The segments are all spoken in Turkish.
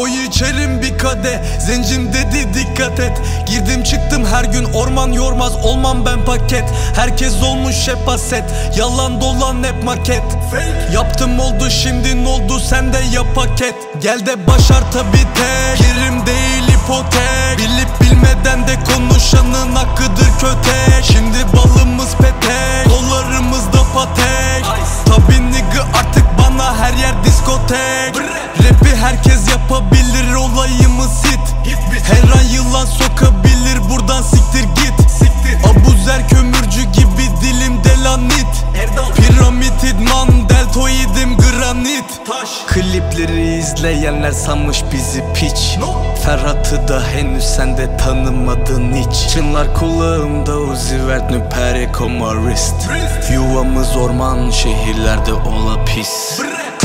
içerim bir kade Zencim dedi dikkat et. Girdim çıktım her gün orman yormaz Olmam ben paket. Herkes olmuş hep haset Yalan dolan hep maket Yaptım oldu şimdi ne oldu? Sen de yap paket. Gel de başar tabi tek. Girim değil ipotek. Bilip bilmeden de konuşanın hakkıdır kötek. Şimdi balımız petek. Dolarımız da patek. Tabi nigga artık bana her yer diskotek herkes yapabilir olayımız hit Her an yılan sokabilir buradan siktir git. Abuzer kömürcü gibi dilim delanit. Piramit idman deltoidim granit. Klipleri izleyenler sanmış bizi piç. Ferhat'ı da henüz sen de tanımadın hiç. Çınlar kulağımda uzi vert nüpere komarist. Yuvamız orman şehirlerde ola pis. Küçük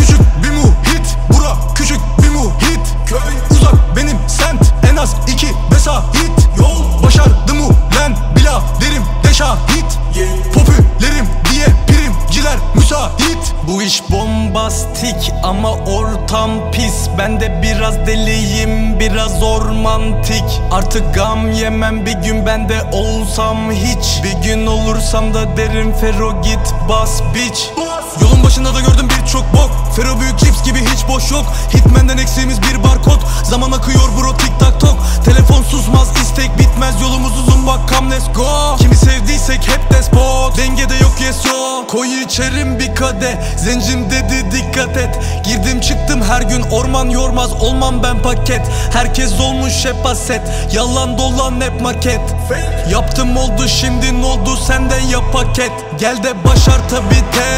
müsait Bu iş bombastik ama ortam pis. Ben de biraz deliyim biraz ormantik. Artık gam yemem bir gün ben de olsam hiç. Bir gün olursam da derim Fero git bas bitch Yolun başında da gördüm birçok bok. Fero büyük cips gibi hiç boş yok. Hitman'den eksiğimiz bir barkod. Zaman akıyor bro tik tak tok. Telefon susmaz istek bitmez. Yolumuz uzun bak come let's go. Kimi sevdiysek hep despot. Dengede yok yes yo. Koy içerim kade Zencim dedi dikkat et. Girdim çıktım her gün orman yormaz. Olmam ben paket. Herkes olmuş hep haset. Yalan dolan hep maket. Yaptım oldu şimdi ne oldu? Sen de yap paket. Gel de başar tabi tek